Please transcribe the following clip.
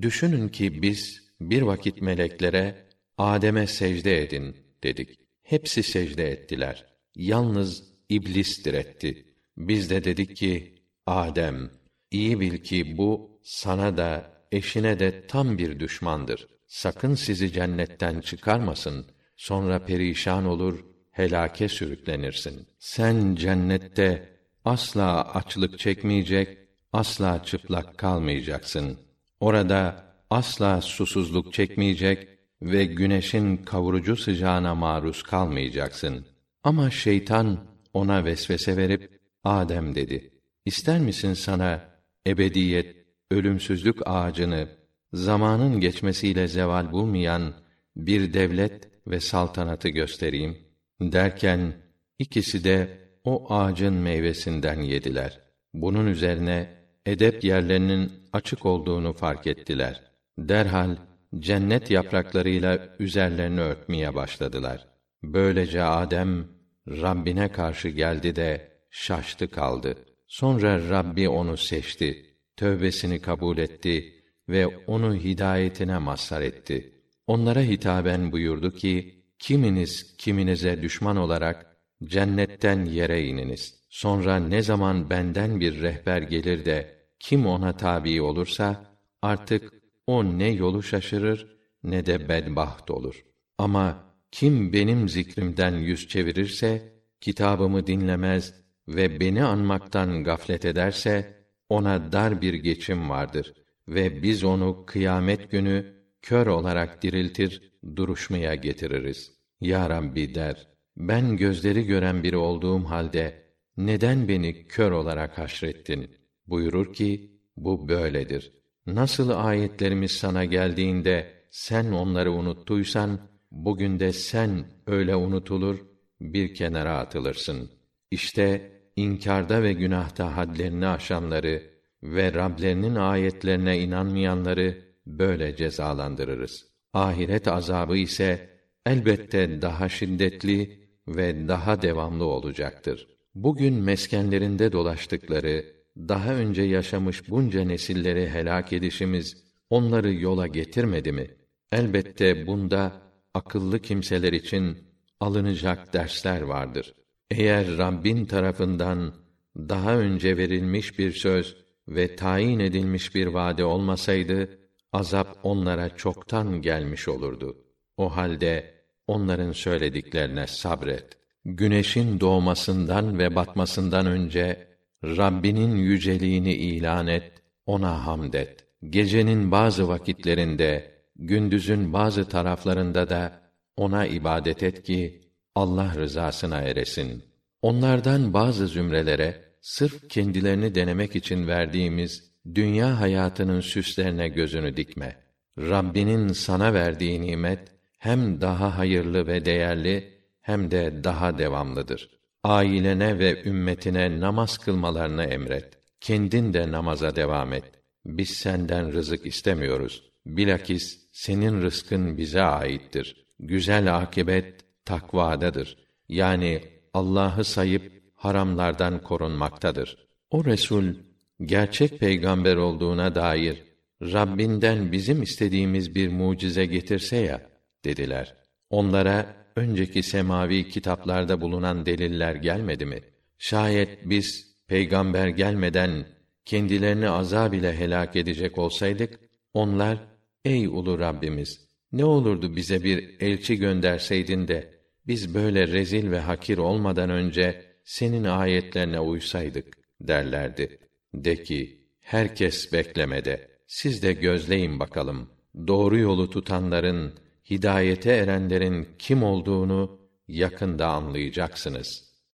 Düşünün ki biz bir vakit meleklere Adem'e secde edin dedik. Hepsi secde ettiler. Yalnız iblis diretti. Biz de dedik ki Adem iyi bil ki bu sana da eşine de tam bir düşmandır. Sakın sizi cennetten çıkarmasın. Sonra perişan olur, helake sürüklenirsin. Sen cennette asla açlık çekmeyecek, asla çıplak kalmayacaksın. Orada asla susuzluk çekmeyecek ve güneşin kavurucu sıcağına maruz kalmayacaksın. Ama şeytan ona vesvese verip Adem dedi: İster misin sana ebediyet, ölümsüzlük ağacını zamanın geçmesiyle zeval bulmayan bir devlet ve saltanatı göstereyim derken ikisi de o ağacın meyvesinden yediler. Bunun üzerine edep yerlerinin açık olduğunu fark ettiler. Derhal cennet yapraklarıyla üzerlerini örtmeye başladılar. Böylece Adem Rabbine karşı geldi de şaştı kaldı. Sonra Rabbi onu seçti, tövbesini kabul etti ve onu hidayetine mazhar etti. Onlara hitaben buyurdu ki, kiminiz kiminize düşman olarak cennetten yere ininiz. Sonra ne zaman benden bir rehber gelir de kim ona tabi olursa artık o ne yolu şaşırır ne de bedbaht olur. Ama kim benim zikrimden yüz çevirirse kitabımı dinlemez ve beni anmaktan gaflet ederse ona dar bir geçim vardır ve biz onu kıyamet günü kör olarak diriltir, duruşmaya getiririz. Ya Rabbi der, ben gözleri gören biri olduğum halde neden beni kör olarak haşrettin? Buyurur ki, bu böyledir. Nasıl ayetlerimiz sana geldiğinde sen onları unuttuysan, bugün de sen öyle unutulur, bir kenara atılırsın. İşte inkarda ve günahta hadlerini aşanları ve Rablerinin ayetlerine inanmayanları böyle cezalandırırız. Ahiret azabı ise elbette daha şiddetli ve daha devamlı olacaktır. Bugün meskenlerinde dolaştıkları, daha önce yaşamış bunca nesilleri helak edişimiz onları yola getirmedi mi? Elbette bunda akıllı kimseler için alınacak dersler vardır. Eğer Rabbin tarafından daha önce verilmiş bir söz ve tayin edilmiş bir vade olmasaydı azap onlara çoktan gelmiş olurdu. O halde onların söylediklerine sabret. Güneşin doğmasından ve batmasından önce Rabbinin yüceliğini ilan et, ona hamd et. Gecenin bazı vakitlerinde, gündüzün bazı taraflarında da ona ibadet et ki Allah rızasına eresin. Onlardan bazı zümrelere sırf kendilerini denemek için verdiğimiz dünya hayatının süslerine gözünü dikme. Rabbinin sana verdiği nimet hem daha hayırlı ve değerli hem de daha devamlıdır. Ailene ve ümmetine namaz kılmalarını emret. Kendin de namaza devam et. Biz senden rızık istemiyoruz. Bilakis senin rızkın bize aittir. Güzel akibet takvadadır. Yani Allah'ı sayıp haramlardan korunmaktadır. O Resul gerçek peygamber olduğuna dair Rabbinden bizim istediğimiz bir mucize getirse ya dediler. Onlara önceki semavi kitaplarda bulunan deliller gelmedi mi? Şayet biz peygamber gelmeden kendilerini azab ile helak edecek olsaydık onlar ey ulu Rabbimiz ne olurdu bize bir elçi gönderseydin de biz böyle rezil ve hakir olmadan önce senin ayetlerine uysaydık derlerdi. De ki, herkes beklemede. Siz de gözleyin bakalım. Doğru yolu tutanların, hidayete erenlerin kim olduğunu yakında anlayacaksınız.''